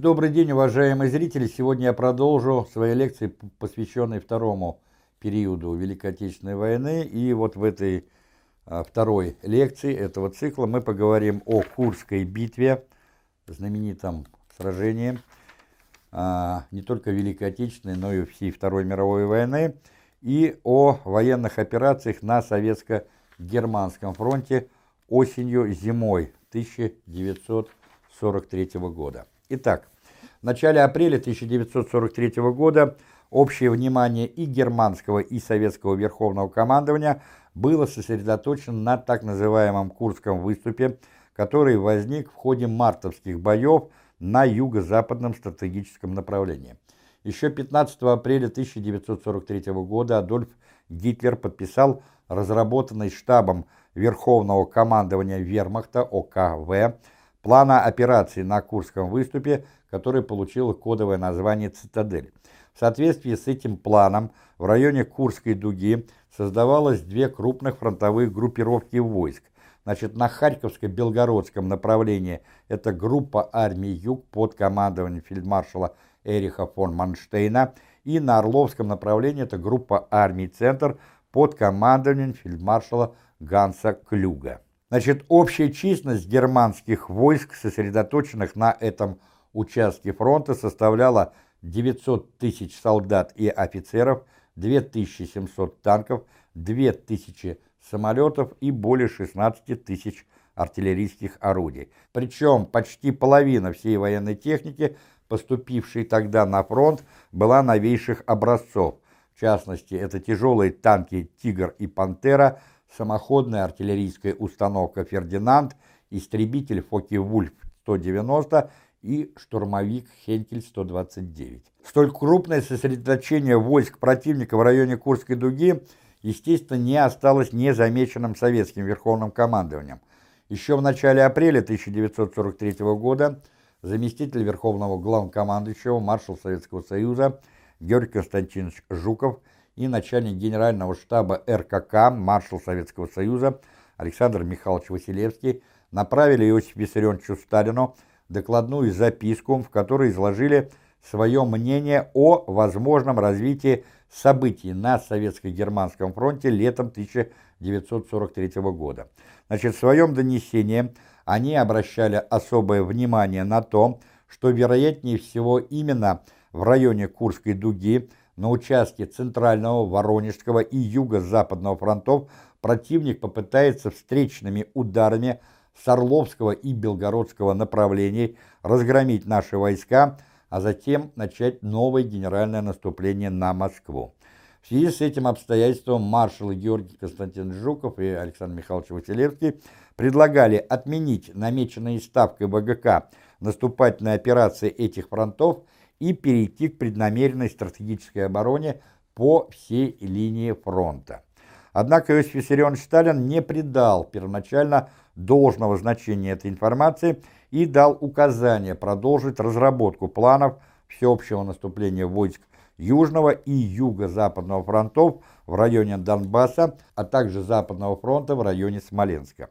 Добрый день, уважаемые зрители! Сегодня я продолжу свои лекции, посвященные второму периоду Великой Отечественной войны. И вот в этой а, второй лекции этого цикла мы поговорим о Курской битве, знаменитом сражении а, не только Великой Отечественной, но и всей Второй мировой войны, и о военных операциях на Советско-Германском фронте осенью-зимой 1943 года. Итак, в начале апреля 1943 года общее внимание и германского, и советского верховного командования было сосредоточено на так называемом Курском выступе, который возник в ходе мартовских боев на юго-западном стратегическом направлении. Еще 15 апреля 1943 года Адольф Гитлер подписал разработанный штабом Верховного командования Вермахта ОКВ плана операции на Курском выступе, который получил кодовое название «Цитадель». В соответствии с этим планом в районе Курской дуги создавалось две крупных фронтовых группировки войск. Значит, на Харьковско-Белгородском направлении это группа армий Юг под командованием фельдмаршала Эриха фон Манштейна, и на Орловском направлении это группа армий Центр под командованием фельдмаршала Ганса Клюга. Значит, общая численность германских войск, сосредоточенных на этом участке фронта, составляла 900 тысяч солдат и офицеров, 2700 танков, 2000 самолетов и более 16 тысяч артиллерийских орудий. Причем почти половина всей военной техники, поступившей тогда на фронт, была новейших образцов. В частности, это тяжелые танки «Тигр» и «Пантера», самоходная артиллерийская установка «Фердинанд», истребитель «Фоки-Вульф-190» и штурмовик «Хенкель-129». Столь крупное сосредоточение войск противника в районе Курской дуги, естественно, не осталось незамеченным советским верховным командованием. Еще в начале апреля 1943 года заместитель верховного главнокомандующего, маршал Советского Союза Георгий Константинович Жуков – и начальник генерального штаба РКК, маршал Советского Союза Александр Михайлович Василевский направили Иосифу Виссарионовичу Сталину докладную записку, в которой изложили свое мнение о возможном развитии событий на Советско-Германском фронте летом 1943 года. Значит, в своем донесении они обращали особое внимание на то, что вероятнее всего именно в районе Курской дуги на участке Центрального, Воронежского и Юго-Западного фронтов противник попытается встречными ударами с Орловского и Белгородского направлений разгромить наши войска, а затем начать новое генеральное наступление на Москву. В связи с этим обстоятельством маршалы Георгий Константин Жуков и Александр Михайлович Василевский предлагали отменить намеченные ставкой ВГК наступательные операции этих фронтов и перейти к преднамеренной стратегической обороне по всей линии фронта. Однако Иосиф Виссарионович Сталин не придал первоначально должного значения этой информации и дал указание продолжить разработку планов всеобщего наступления войск Южного и Юго-Западного фронтов в районе Донбасса, а также Западного фронта в районе Смоленска.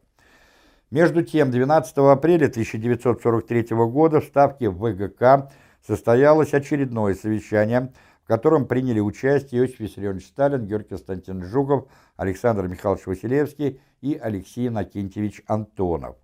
Между тем, 12 апреля 1943 года в Ставке ВГК состоялось очередное совещание, в котором приняли участие Иосиф Виссарионович Сталин, Георгий Константинович Жуков, Александр Михайлович Василевский и Алексей Иннокентьевич Антонов.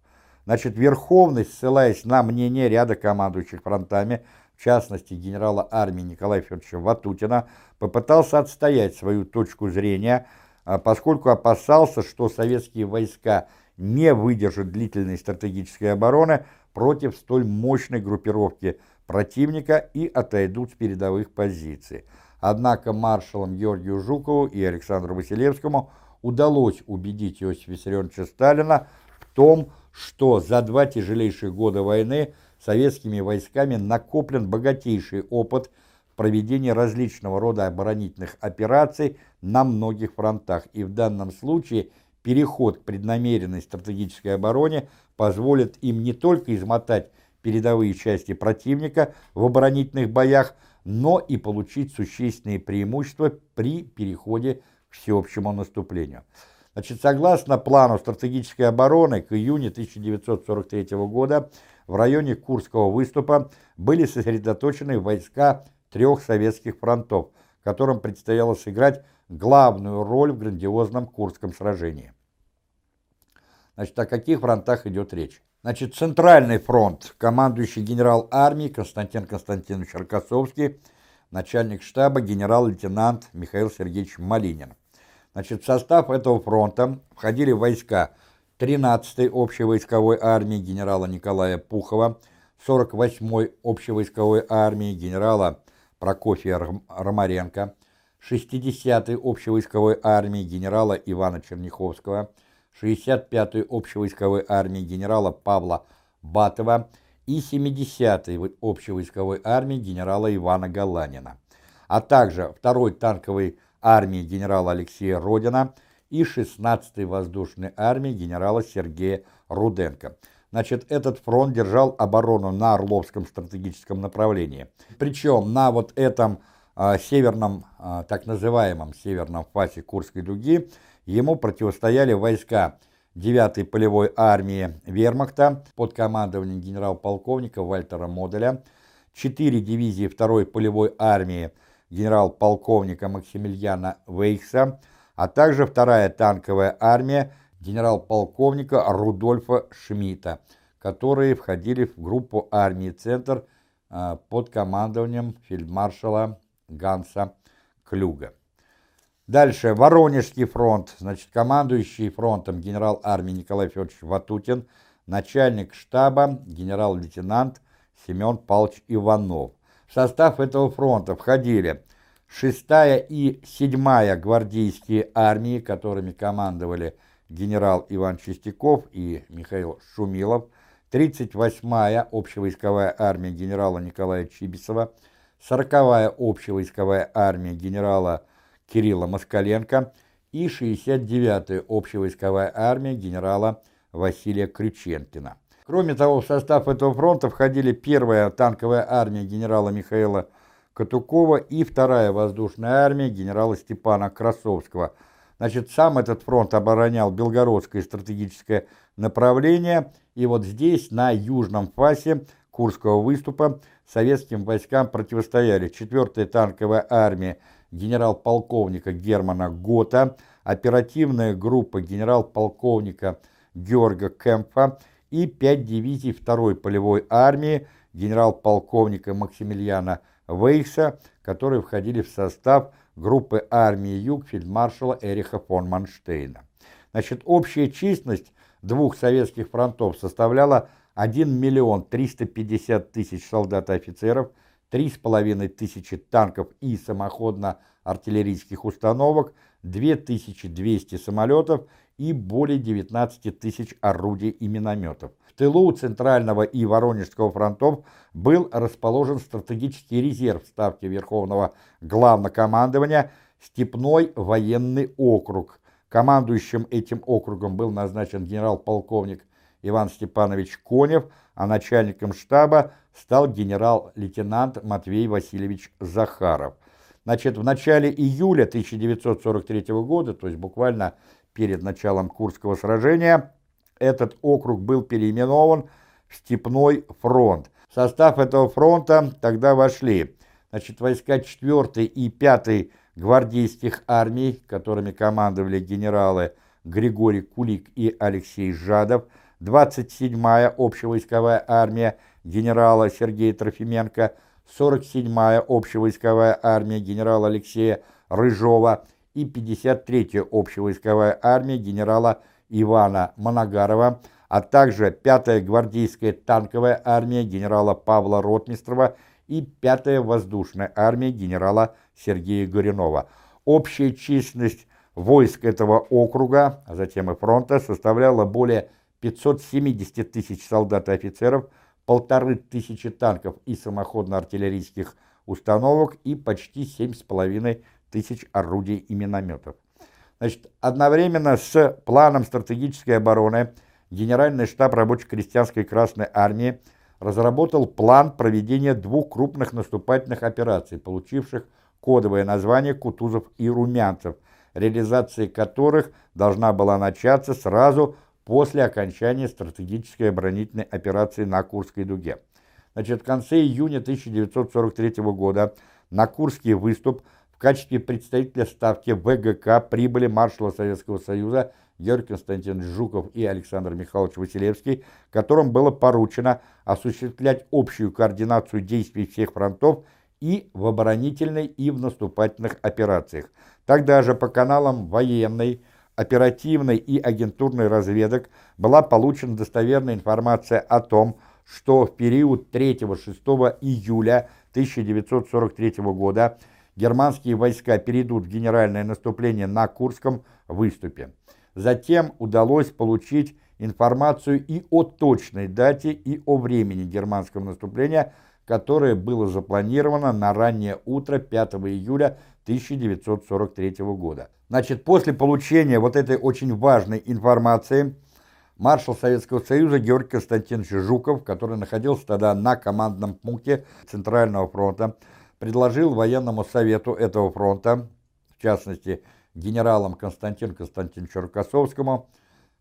Значит, Верховный, ссылаясь на мнение ряда командующих фронтами, в частности генерала армии Николая Федоровича Ватутина, попытался отстоять свою точку зрения, а, поскольку опасался, что советские войска не выдержат длительной стратегической обороны против столь мощной группировки противника и отойдут с передовых позиций. Однако маршалам Георгию Жукову и Александру Василевскому удалось убедить Иосифа Виссарионовича Сталина в том, что за два тяжелейших года войны советскими войсками накоплен богатейший опыт в проведении различного рода оборонительных операций на многих фронтах, и в данном случае переход к преднамеренной стратегической обороне позволит им не только измотать передовые части противника в оборонительных боях, но и получить существенные преимущества при переходе к всеобщему наступлению. Значит, согласно плану стратегической обороны, к июню 1943 года в районе Курского выступа были сосредоточены войска трех советских фронтов, которым предстояло сыграть главную роль в грандиозном Курском сражении. Значит, о каких фронтах идет речь? Значит, Центральный фронт, командующий генерал армии Константин Константинович Рокоссовский, начальник штаба генерал-лейтенант Михаил Сергеевич Малинин. Значит, в состав этого фронта входили войска 13-й общевойсковой армии генерала Николая Пухова, 48-й общевойсковой армии генерала Прокофия Ромаренко, 60-й общевойсковой армии генерала Ивана Черняховского, 65-й общевойсковой армии генерала Павла Батова и 70-й общевойсковой армии генерала Ивана Галанина, а также 2-й танковой армии генерала Алексея Родина и 16-й воздушной армии генерала Сергея Руденко. Значит, этот фронт держал оборону на Орловском стратегическом направлении. Причем на вот этом э, северном, э, так называемом северном фасе Курской дуги ему противостояли войска 9-й полевой армии Вермахта под командованием генерал-полковника Вальтера Моделя, 4 дивизии 2-й полевой армии генерал-полковника Максимилиана Вейхса, а также 2-я танковая армия генерал-полковника Рудольфа Шмидта, которые входили в группу армии «Центр» а, под командованием фельдмаршала Ганса Клюга. Дальше, Воронежский фронт, значит, командующий фронтом генерал армии Николай Федорович Ватутин, начальник штаба генерал-лейтенант Семен Павлович Иванов. В состав этого фронта входили 6-я и 7-я гвардейские армии, которыми командовали генерал Иван Чистяков и Михаил Шумилов, 38-я общевойсковая армия генерала Николая Чибисова, 40-я общевойсковая армия генерала Кирилла Москаленко и 69-я общевойсковая армия генерала Василия Крюченкина. Кроме того, в состав этого фронта входили первая танковая армия генерала Михаила Катукова и вторая воздушная армия генерала Степана Красовского. Значит, сам этот фронт оборонял Белгородское стратегическое направление, и вот здесь, на южном фасе Курского выступа, советским войскам противостояли 4-я танковая армия генерал-полковника Германа Гота, оперативная группа генерал-полковника Георга Кемпа и 5 дивизий 2-й полевой армии генерал-полковника Максимилиана Вейхса, которые входили в состав группы армии Юг фельдмаршала Эриха фон Манштейна. Значит, общая численность двух советских фронтов составляла 1 миллион 350 тысяч солдат и офицеров – 3,5 тысячи танков и самоходно-артиллерийских установок, 2200 самолетов и более 19 тысяч орудий и минометов. В тылу Центрального и Воронежского фронтов был расположен стратегический резерв Ставки Верховного Главнокомандования «Степной военный округ». Командующим этим округом был назначен генерал-полковник Иван Степанович Конев, а начальником штаба стал генерал-лейтенант Матвей Васильевич Захаров. Значит, в начале июля 1943 года, то есть буквально перед началом Курского сражения, этот округ был переименован в Степной фронт. В состав этого фронта тогда вошли значит, войска 4 и 5 гвардейских армий, которыми командовали генералы Григорий Кулик и Алексей Жадов, 27-я общевойсковая армия генерала Сергея Трофименко, 47-я общевойсковая армия генерала Алексея Рыжова и 53-я общевойсковая армия генерала Ивана Моногарова, а также 5-я гвардейская танковая армия генерала Павла Ротмистрова и 5-я воздушная армия генерала Сергея Горюнова. Общая численность войск этого округа, а затем и фронта, составляла более 570 тысяч солдат и офицеров, полторы тысячи танков и самоходно-артиллерийских установок и почти 7,5 тысяч орудий и минометов. Значит, одновременно с планом стратегической обороны Генеральный штаб рабоче-крестьянской Красной Армии разработал план проведения двух крупных наступательных операций, получивших кодовое название «Кутузов и Румянцев», реализация которых должна была начаться сразу после окончания стратегической оборонительной операции на Курской дуге. Значит, в конце июня 1943 года на Курский выступ в качестве представителя ставки ВГК прибыли маршала Советского Союза Георгий Константинович Жуков и Александр Михайлович Василевский, которым было поручено осуществлять общую координацию действий всех фронтов и в оборонительной, и в наступательных операциях. Тогда же по каналам военной, оперативной и агентурной разведок была получена достоверная информация о том, что в период 3-6 июля 1943 года германские войска перейдут в генеральное наступление на Курском выступе. Затем удалось получить информацию и о точной дате, и о времени германского наступления, которое было запланировано на раннее утро 5 июля 1943 года. Значит, после получения вот этой очень важной информации, маршал Советского Союза Георгий Константинович Жуков, который находился тогда на командном пункте Центрального фронта, предложил военному совету этого фронта, в частности, генералам Константину Константиновичу Рокоссовскому,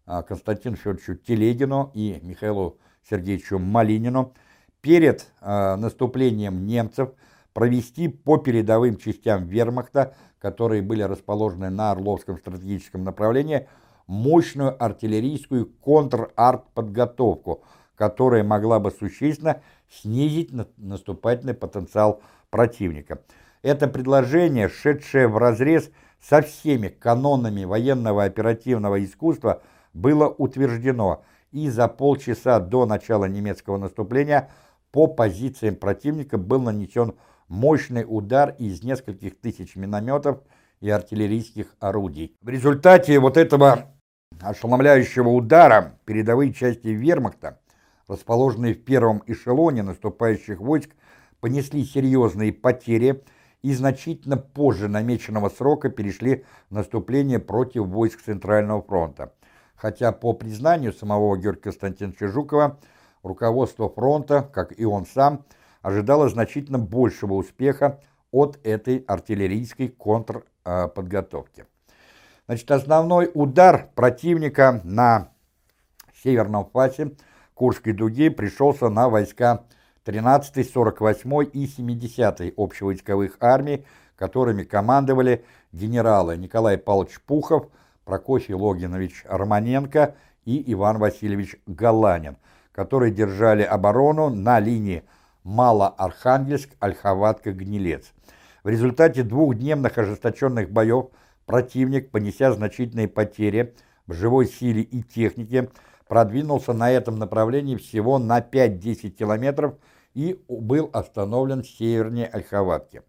а, Константину Федоровичу Телегину и Михаилу Сергеевичу Малинину перед э, наступлением немцев провести по передовым частям вермахта, которые были расположены на Орловском стратегическом направлении, мощную артиллерийскую контр-арт-подготовку, которая могла бы существенно снизить наступательный потенциал противника. Это предложение, шедшее вразрез со всеми канонами военного оперативного искусства, было утверждено, и за полчаса до начала немецкого наступления по позициям противника был нанесен мощный удар из нескольких тысяч минометов и артиллерийских орудий. В результате вот этого ошеломляющего удара передовые части вермахта, расположенные в первом эшелоне наступающих войск, понесли серьезные потери и значительно позже намеченного срока перешли в наступление против войск Центрального фронта. Хотя по признанию самого Георгия Константиновича Жукова, руководство фронта, как и он сам, ожидало значительно большего успеха от этой артиллерийской контрподготовки. Значит, основной удар противника на северном фасе Курской дуги пришелся на войска 13-й, 48-й и 70-й общевойсковых армий, которыми командовали генералы Николай Павлович Пухов, Прокофий Логинович Романенко и Иван Васильевич Галанин, которые держали оборону на линии Малоархангельск, Ольховатка, Гнилец. В результате двухдневных ожесточенных боев противник, понеся значительные потери в живой силе и технике, продвинулся на этом направлении всего на 5-10 километров и был остановлен севернее Ольховатки.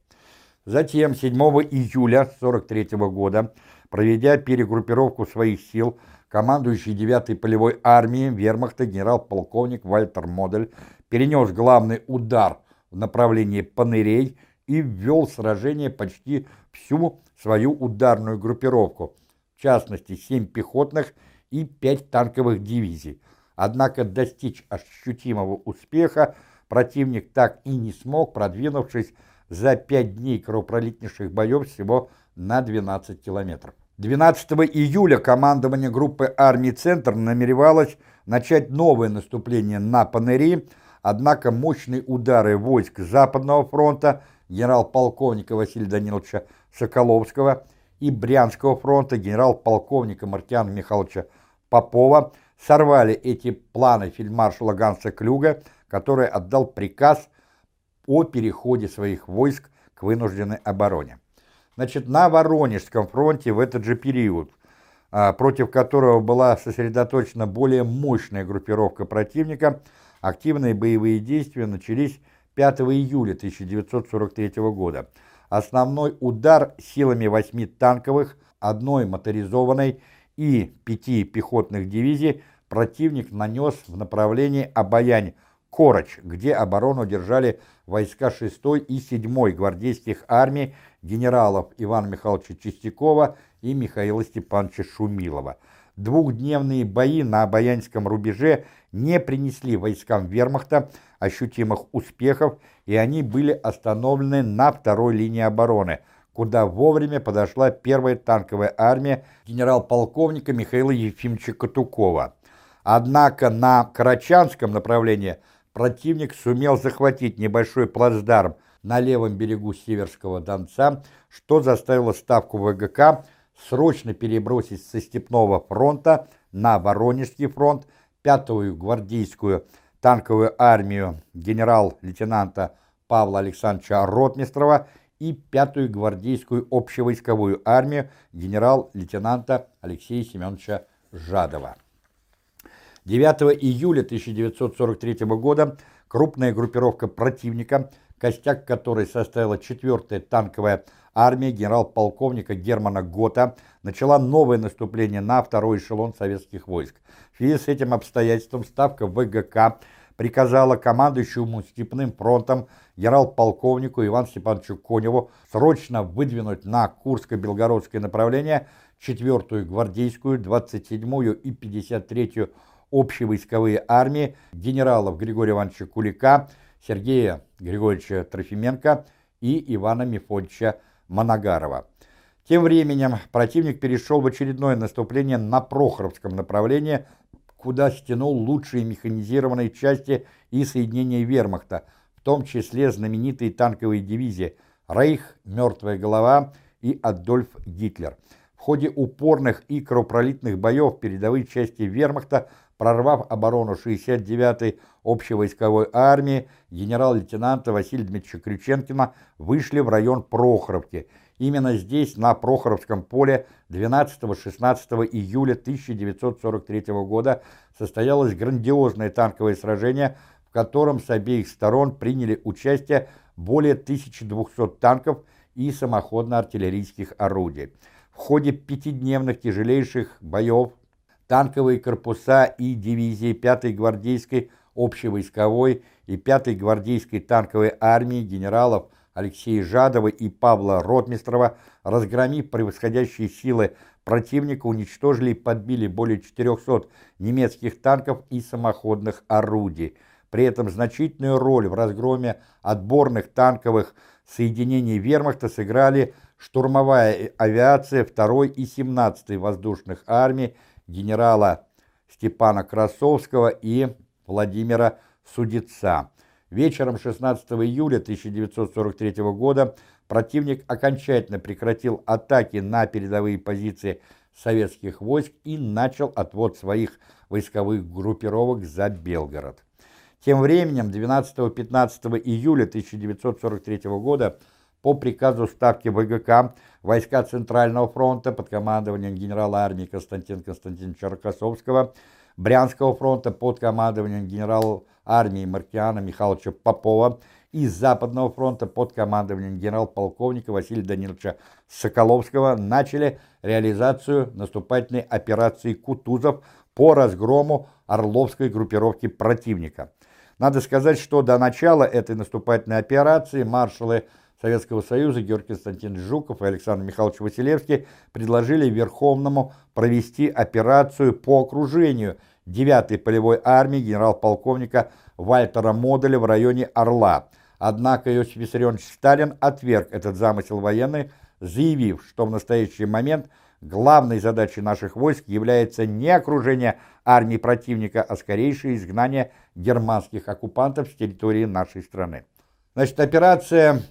Затем 7 июля 1943 года, проведя перегруппировку своих сил, командующий 9-й полевой армией вермахта генерал-полковник Вальтер Модель перенес главный удар в направлении Панырей и ввел в сражение почти всю свою ударную группировку, в частности 7 пехотных и 5 танковых дивизий. Однако достичь ощутимого успеха противник так и не смог, продвинувшись за 5 дней кровопролитнейших боев всего на 12 километров. 12 июля командование группы армий «Центр» намеревалось начать новое наступление на Панери, однако мощные удары войск Западного фронта генерал-полковника Василия Даниловича Соколовского и Брянского фронта генерал-полковника Мартьяна Михайловича Попова сорвали эти планы фельдмаршала Ганса Клюга, который отдал приказ о переходе своих войск к вынужденной обороне. Значит, на Воронежском фронте в этот же период, а, против которого была сосредоточена более мощная группировка противника, активные боевые действия начались 5 июля 1943 года. Основной удар силами восьми танковых, одной моторизованной и пяти пехотных дивизий противник нанес в направлении Обаянь-Короч, где оборону держали войска 6 и 7 гвардейских армий генералов Ивана Михайловича Чистякова и Михаила Степановича Шумилова. Двухдневные бои на Обаянском рубеже не принесли войскам вермахта ощутимых успехов, и они были остановлены на второй линии обороны куда вовремя подошла первая танковая армия генерал-полковника Михаила Ефимовича Катукова. Однако на Карачанском направлении противник сумел захватить небольшой плацдарм на левом берегу Северского Донца, что заставило ставку ВГК срочно перебросить со Степного фронта на Воронежский фронт пятую гвардейскую танковую армию генерал-лейтенанта Павла Александровича Ротмистрова и пятую гвардейскую общевойсковую армию генерал-лейтенанта Алексея Семеновича Жадова. 9 июля 1943 года крупная группировка противника, костяк которой составила 4-я танковая армия генерал-полковника Германа Гота, начала новое наступление на второй эшелон советских войск. В связи с этим обстоятельством ставка ВГК приказала командующему Степным фронтом генерал-полковнику Ивану Степановичу Коневу срочно выдвинуть на Курско-Белгородское направление 4-ю гвардейскую, 27-ю и 53-ю общевойсковые армии генералов Григория Ивановича Кулика, Сергея Григорьевича Трофименко и Ивана Мефодича Моногарова. Тем временем противник перешел в очередное наступление на Прохоровском направлении, куда стянул лучшие механизированные части и соединения вермахта, в том числе знаменитые танковые дивизии «Рейх», «Мертвая голова» и «Адольф Гитлер». В ходе упорных и кровопролитных боев передовые части вермахта, прорвав оборону 69-й общевойсковой армии, генерал-лейтенанта Василия Дмитриевича Крюченкина вышли в район Прохоровки – Именно здесь, на Прохоровском поле, 12-16 июля 1943 года состоялось грандиозное танковое сражение, в котором с обеих сторон приняли участие более 1200 танков и самоходно-артиллерийских орудий. В ходе пятидневных тяжелейших боев танковые корпуса и дивизии 5-й гвардейской общевойсковой и 5-й гвардейской танковой армии генералов Алексея Жадова и Павла Ротмистрова, разгромив превосходящие силы противника, уничтожили и подбили более 400 немецких танков и самоходных орудий. При этом значительную роль в разгроме отборных танковых соединений вермахта сыграли штурмовая авиация 2 и 17 воздушных армий генерала Степана Красовского и Владимира Судица. Вечером 16 июля 1943 года противник окончательно прекратил атаки на передовые позиции советских войск и начал отвод своих войсковых группировок за Белгород. Тем временем 12-15 июля 1943 года по приказу Ставки ВГК войска Центрального фронта под командованием генерала армии Константина Константиновича Рокоссовского, Брянского фронта под командованием генерала армии Маркиана Михайловича Попова и Западного фронта под командованием генерал-полковника Василия Даниловича Соколовского начали реализацию наступательной операции «Кутузов» по разгрому Орловской группировки противника. Надо сказать, что до начала этой наступательной операции маршалы Советского Союза Георгий Константинович Жуков и Александр Михайлович Василевский предложили Верховному провести операцию по окружению – 9-й полевой армии генерал-полковника Вальтера Моделя в районе Орла. Однако Иосиф Виссарионович Сталин отверг этот замысел военный, заявив, что в настоящий момент главной задачей наших войск является не окружение армии противника, а скорейшее изгнание германских оккупантов с территории нашей страны. Значит, операция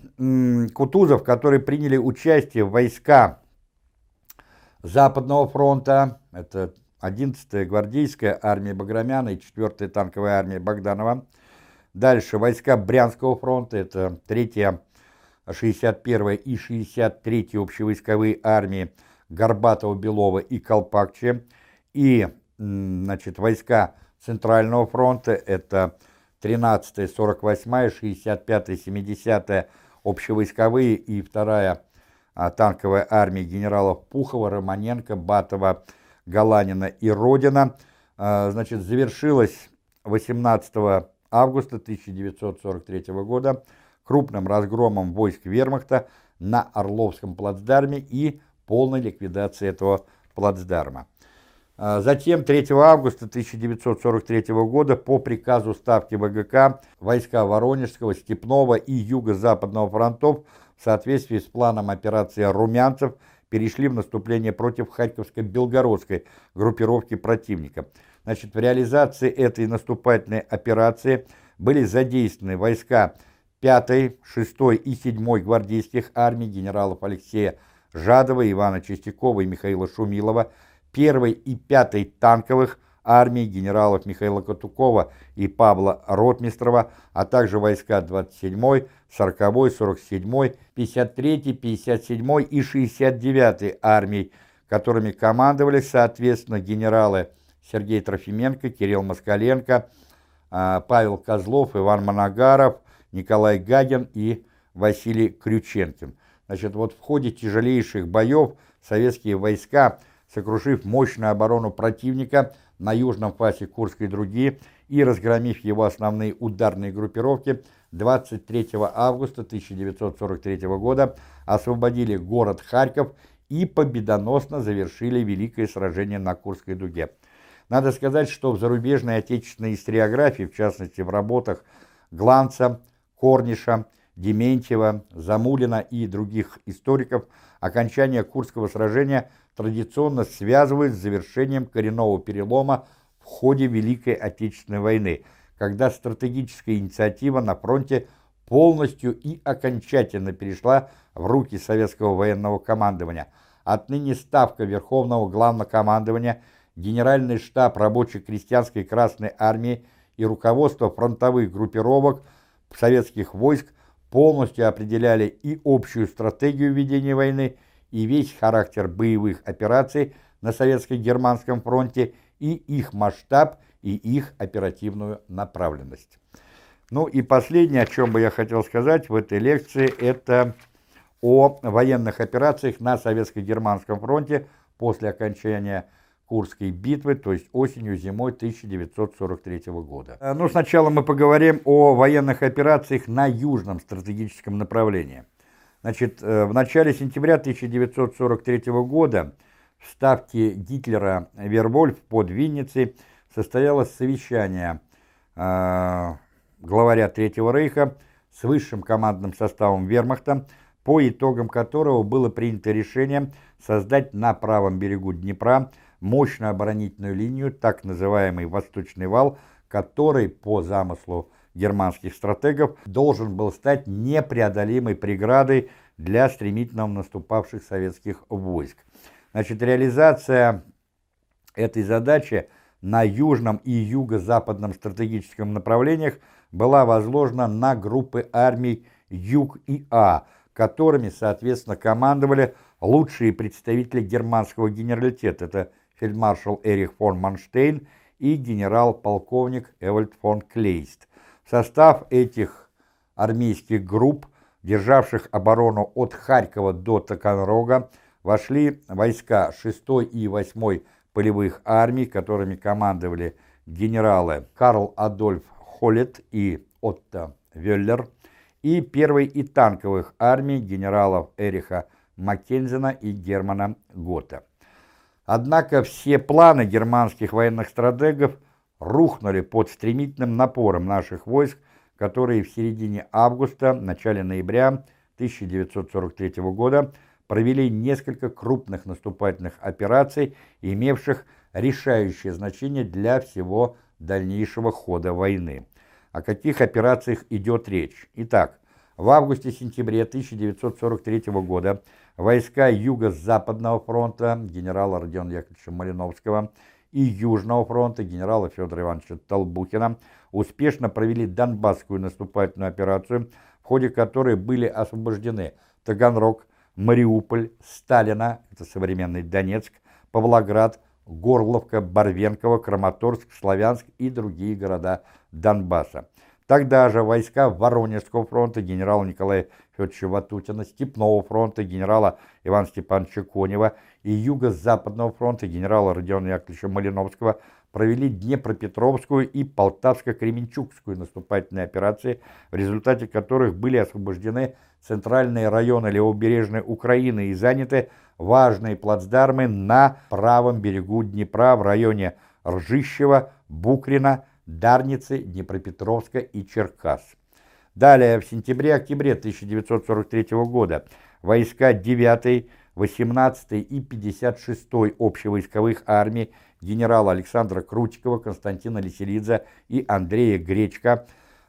Кутузов, в которой приняли участие войска Западного фронта, это 11-я гвардейская армия Баграмяна и 4-я танковая армия Богданова. Дальше войска Брянского фронта, это 3-я, 61-я и 63-я общевойсковые армии Горбатова, Белова и Колпакче. И значит, войска Центрального фронта, это 13-я, 48-я, 65-я, 70-я общевойсковые и 2-я танковая армия генералов Пухова, Романенко, Батова, Галанина и Родина, а, значит, завершилась 18 августа 1943 года крупным разгромом войск вермахта на Орловском плацдарме и полной ликвидацией этого плацдарма. А, затем 3 августа 1943 года по приказу Ставки ВГК войска Воронежского, Степного и Юго-Западного фронтов в соответствии с планом операции «Румянцев» перешли в наступление против Харьковско-Белгородской группировки противника. Значит, в реализации этой наступательной операции были задействованы войска 5-й, 6-й и 7-й гвардейских армий генералов Алексея Жадова, Ивана Чистякова и Михаила Шумилова, 1-й и 5-й танковых армий генералов Михаила Катукова и Павла Ротмистрова, а также войска 27-й, 40-й, 47-й, 53-й, 57-й и 69-й армий, которыми командовали, соответственно, генералы Сергей Трофименко, Кирилл Москаленко, а, Павел Козлов, Иван Моногаров, Николай Гагин и Василий Крюченкин. Значит, вот в ходе тяжелейших боев советские войска, сокрушив мощную оборону противника на южном фасе Курской дуги и разгромив его основные ударные группировки, 23 августа 1943 года освободили город Харьков и победоносно завершили Великое сражение на Курской дуге. Надо сказать, что в зарубежной отечественной историографии, в частности в работах Гланца, Корниша, Дементьева, Замулина и других историков, окончание Курского сражения традиционно связывают с завершением коренного перелома в ходе Великой Отечественной войны, когда стратегическая инициатива на фронте полностью и окончательно перешла в руки советского военного командования. Отныне ставка Верховного Главнокомандования, Генеральный штаб рабоче-крестьянской Красной Армии и руководство фронтовых группировок советских войск полностью определяли и общую стратегию ведения войны, и весь характер боевых операций на Советско-Германском фронте, и их масштаб, и их оперативную направленность. Ну и последнее, о чем бы я хотел сказать в этой лекции, это о военных операциях на Советско-Германском фронте после окончания Курской битвы, то есть осенью-зимой 1943 года. Э, ну, сначала мы поговорим о военных операциях на южном стратегическом направлении. Значит, э, в начале сентября 1943 года в ставке Гитлера Вервольф под Винницей состоялось совещание э, главаря Третьего Рейха с высшим командным составом вермахта, по итогам которого было принято решение создать на правом берегу Днепра мощную оборонительную линию, так называемый «Восточный вал», который, по замыслу германских стратегов, должен был стать непреодолимой преградой для стремительно наступавших советских войск. Значит, реализация этой задачи на южном и юго-западном стратегическом направлениях была возложена на группы армий Юг и А, которыми, соответственно, командовали лучшие представители германского генералитета. Это фельдмаршал Эрих фон Манштейн и генерал-полковник Эвальд фон Клейст. В состав этих армейских групп, державших оборону от Харькова до Таганрога, вошли войска 6 и 8 полевых армий, которыми командовали генералы Карл Адольф Холлет и Отто Веллер, и первой и танковых армий генералов Эриха Маккензена и Германа Гота. Однако все планы германских военных стратегов рухнули под стремительным напором наших войск, которые в середине августа, начале ноября 1943 года провели несколько крупных наступательных операций, имевших решающее значение для всего дальнейшего хода войны. О каких операциях идет речь? Итак, в августе-сентябре 1943 года войска Юго-Западного фронта генерала Родиона Яковлевича Малиновского и Южного фронта генерала Федора Ивановича Толбухина успешно провели Донбасскую наступательную операцию, в ходе которой были освобождены Таганрог, Мариуполь, Сталина, это современный Донецк, Павлоград, Горловка, Барвенково, Краматорск, Славянск и другие города Донбасса. Тогда же войска Воронежского фронта генерала Николая Федоровича Ватутина, Степного фронта генерала Ивана Степановича Конева и Юго-Западного фронта генерала Родиона Яковлевича Малиновского провели Днепропетровскую и Полтавско-Кременчугскую наступательные операции, в результате которых были освобождены центральные районы левобережной Украины и заняты важные плацдармы на правом берегу Днепра в районе Ржищева, Букрина, Дарницы, Днепропетровска и Черкас. Далее, в сентябре-октябре 1943 года войска 9-й, 18-й и 56-й общевойсковых армий генерала Александра Крутикова, Константина Лиселидзе и Андрея Гречка,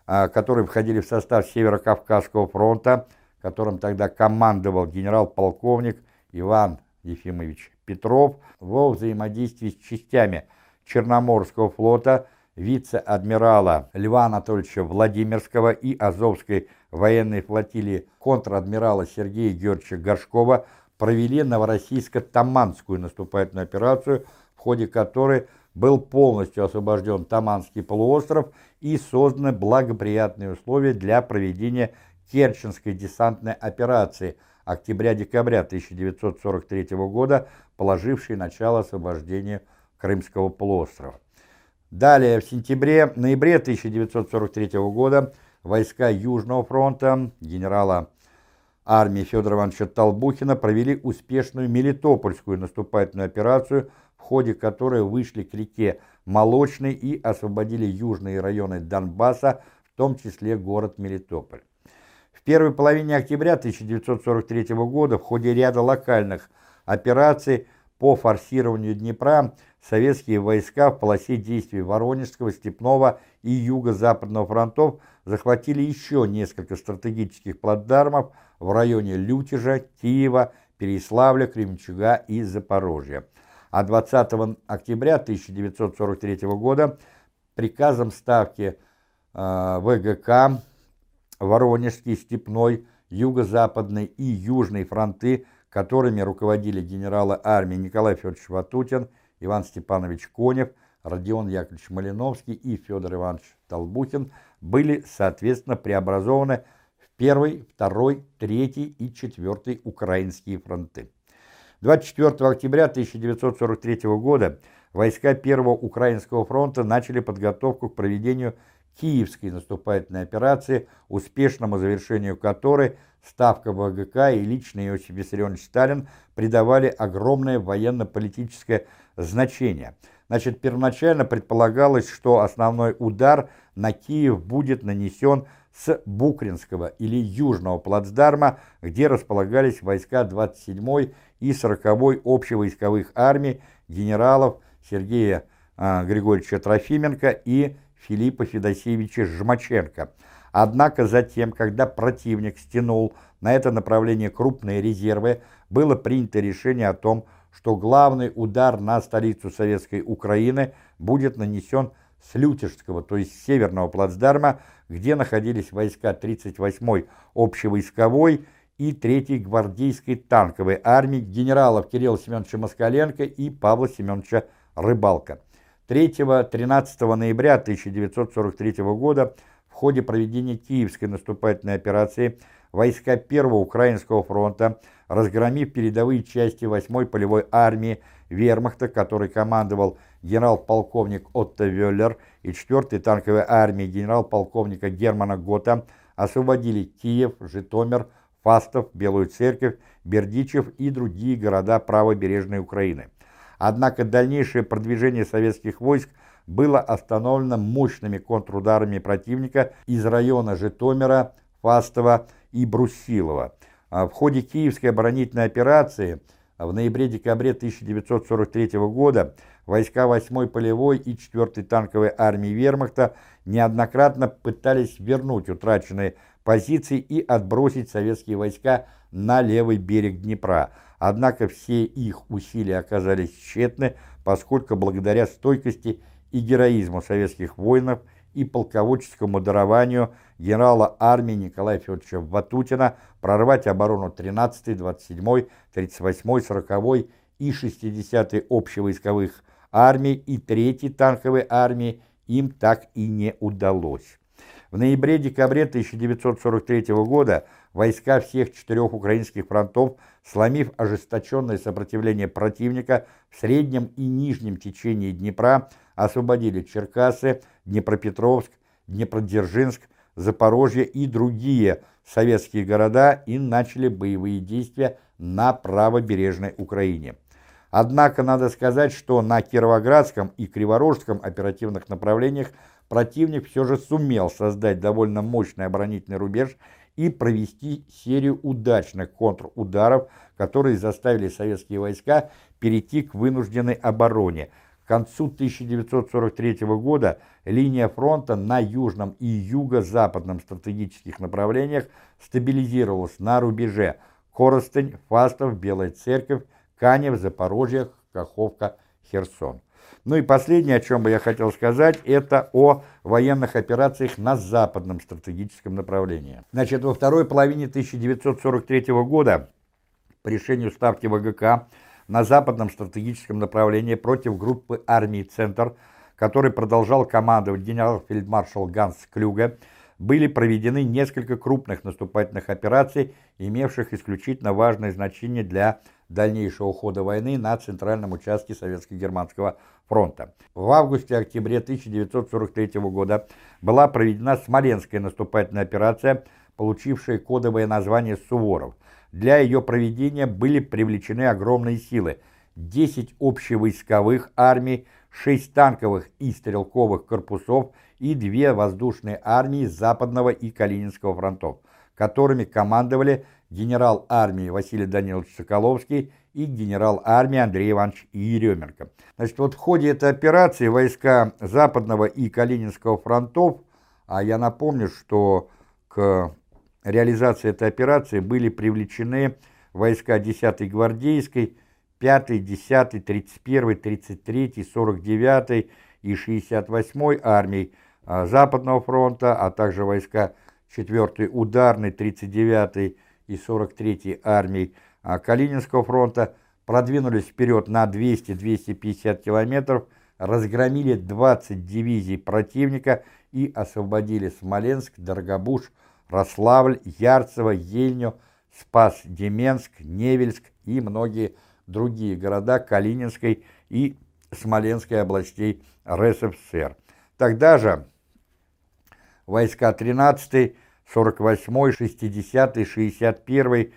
а, которые входили в состав Северо-Кавказского фронта, которым тогда командовал генерал-полковник Иван Ефимович Петров, во взаимодействии с частями Черноморского флота, вице-адмирала Льва Анатольевича Владимирского и Азовской военной флотилии контр-адмирала Сергея Георгиевича Горшкова провели Новороссийско-Таманскую наступательную операцию, в ходе которой был полностью освобожден Таманский полуостров и созданы благоприятные условия для проведения Керченской десантной операции октября-декабря 1943 года, положившей начало освобождению Крымского полуострова. Далее, в сентябре-ноябре 1943 года войска Южного фронта генерала армии Федора Ивановича Толбухина провели успешную Мелитопольскую наступательную операцию, в ходе которой вышли к реке Молочной и освободили южные районы Донбасса, в том числе город Мелитополь. В первой половине октября 1943 года в ходе ряда локальных операций по форсированию Днепра советские войска в полосе действий Воронежского, Степного и Юго-Западного фронтов захватили еще несколько стратегических плацдармов в районе Лютежа, Киева, Переславля, Кременчуга и Запорожья. А 20 октября 1943 года приказом Ставки э, ВГК Воронежский, Степной, Юго-Западный и Южный фронты, которыми руководили генералы армии Николай Федорович Ватутин, Иван Степанович Конев, Родион Яковлевич Малиновский и Федор Иванович Толбухин, были, соответственно, преобразованы в первый, второй, третий и четвертый украинские фронты. 24 октября 1943 года войска Первого Украинского фронта начали подготовку к проведению Киевской наступательной операции, успешному завершению которой Ставка ВГК и лично Иосиф Виссарионович Сталин придавали огромное военно-политическое значение. Значит, первоначально предполагалось, что основной удар на Киев будет нанесен с Букринского или Южного плацдарма, где располагались войска 27-й и 40-й общевойсковых армий генералов Сергея э, Григорьевича Трофименко и Филиппа Федосеевича Жмаченко – Однако затем, когда противник стянул на это направление крупные резервы, было принято решение о том, что главный удар на столицу Советской Украины будет нанесен с Лютежского, то есть северного плацдарма, где находились войска 38-й общевойсковой и 3-й гвардейской танковой армии генералов Кирилла Семеновича Москаленко и Павла Семеновича Рыбалка. 3-13 ноября 1943 года в ходе проведения Киевской наступательной операции войска Первого Украинского фронта, разгромив передовые части 8-й полевой армии вермахта, который командовал генерал-полковник Отто Веллер и 4-й танковой армии генерал-полковника Германа Гота, освободили Киев, Житомир, Фастов, Белую Церковь, Бердичев и другие города правобережной Украины. Однако дальнейшее продвижение советских войск – было остановлено мощными контрударами противника из района Житомира, Фастова и Брусилова. А в ходе Киевской оборонительной операции в ноябре-декабре 1943 года войска 8-й полевой и 4-й танковой армии вермахта неоднократно пытались вернуть утраченные позиции и отбросить советские войска на левый берег Днепра. Однако все их усилия оказались тщетны, поскольку благодаря стойкости и героизму советских воинов и полководческому дарованию генерала армии Николая Федоровича Ватутина прорвать оборону 13-й, 27-й, 38-й, 40-й и 60-й общевойсковых армий и 3-й танковой армии им так и не удалось. В ноябре-декабре 1943 года войска всех четырех украинских фронтов, сломив ожесточенное сопротивление противника в среднем и нижнем течении Днепра, освободили Черкасы, Днепропетровск, Днепродзержинск, Запорожье и другие советские города и начали боевые действия на правобережной Украине. Однако надо сказать, что на Кировоградском и Криворожском оперативных направлениях противник все же сумел создать довольно мощный оборонительный рубеж и провести серию удачных контрударов, которые заставили советские войска перейти к вынужденной обороне. К концу 1943 года линия фронта на южном и юго-западном стратегических направлениях стабилизировалась на рубеже Коростень, Фастов, Белая Церковь, Канев, Запорожье, Каховка, Херсон. Ну и последнее, о чем бы я хотел сказать, это о военных операциях на западном стратегическом направлении. Значит, во второй половине 1943 года по решению Ставки ВГК на западном стратегическом направлении против группы армий «Центр», который продолжал командовать генерал-фельдмаршал Ганс Клюге, были проведены несколько крупных наступательных операций, имевших исключительно важное значение для дальнейшего хода войны на центральном участке Советско-Германского фронта. В августе-октябре 1943 года была проведена Смоленская наступательная операция, получившая кодовое название «Суворов». Для ее проведения были привлечены огромные силы – 10 общевойсковых армий, 6 танковых и стрелковых корпусов и 2 воздушные армии Западного и Калининского фронтов, которыми командовали генерал армии Василий Данилович Соколовский и генерал армии Андрей Иванович Еременко. Значит, вот в ходе этой операции войска Западного и Калининского фронтов, а я напомню, что к реализации этой операции были привлечены войска 10-й гвардейской, 5-й, 10-й, 31-й, 33-й, 49-й и 68-й армий а, Западного фронта, а также войска 4-й ударной, 39-й и 43-й армий а, Калининского фронта продвинулись вперед на 200-250 километров, разгромили 20 дивизий противника и освободили Смоленск, Дорогобуж, Рославль, Ярцево, Ельню, Спас-Деменск, Невельск и многие другие города Калининской и Смоленской областей РСФСР. Тогда же войска 13-й, 48-й, 60-й, 61-й,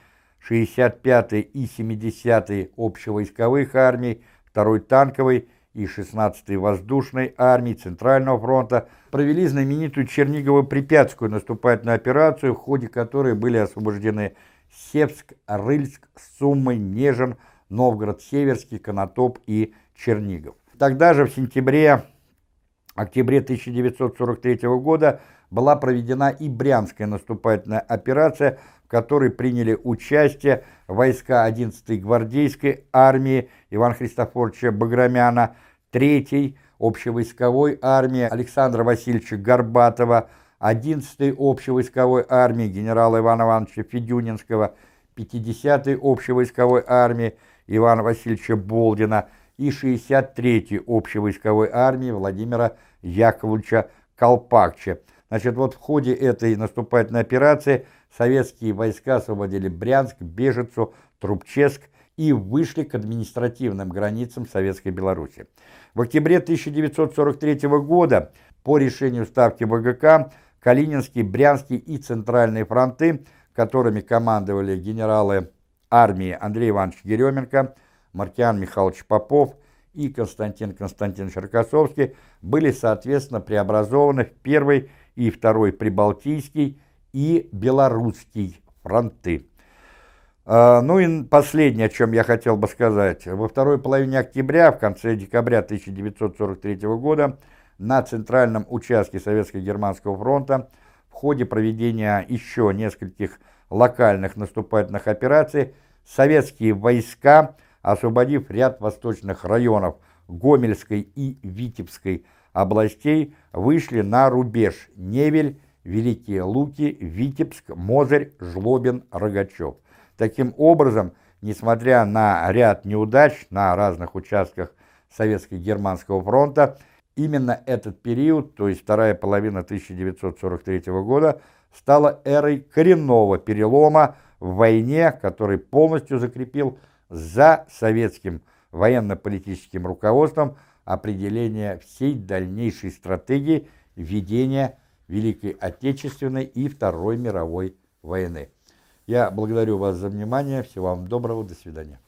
65-й и 70-й общевойсковых армий, 2-й танковой и 16-й воздушной армии Центрального фронта провели знаменитую Чернигово-Припятскую наступательную операцию, в ходе которой были освобождены Севск, Рыльск, Суммы, Нежин, Новгород-Северский, Конотоп и Чернигов. Тогда же в сентябре-октябре 1943 года была проведена и Брянская наступательная операция, в которой приняли участие войска 11-й гвардейской армии Ивана Христофоровича Баграмяна, 3-й общевойсковой армии Александра Васильевича Горбатова, 11-й общевойсковой армии генерала Ивана Ивановича Федюнинского, 50-й общевойсковой армии Ивана Васильевича Болдина и 63-й общевойсковой армии Владимира Яковлевича Колпакча. Значит, вот в ходе этой наступательной операции советские войска освободили Брянск, Бежецу, Трубческ и вышли к административным границам Советской Беларуси. В октябре 1943 года по решению Ставки ВГК Калининский, Брянский и Центральные фронты, которыми командовали генералы армии Андрей Иванович Еременко, Маркиан Михайлович Попов и Константин Константинович Рокоссовский, были соответственно преобразованы в первый и второй Прибалтийский и Белорусский фронты. А, ну и последнее, о чем я хотел бы сказать. Во второй половине октября, в конце декабря 1943 года, на центральном участке Советско-Германского фронта в ходе проведения еще нескольких локальных наступательных операций советские войска, освободив ряд восточных районов Гомельской и Витебской областей, вышли на рубеж Невель, Великие Луки, Витебск, Мозырь, Жлобин, Рогачев. Таким образом, несмотря на ряд неудач на разных участках Советско-Германского фронта, именно этот период, то есть вторая половина 1943 года, стала эрой коренного перелома в войне, который полностью закрепил за советским военно-политическим руководством определение всей дальнейшей стратегии ведения Великой Отечественной и Второй мировой войны. Я благодарю вас за внимание. Всего вам доброго. До свидания.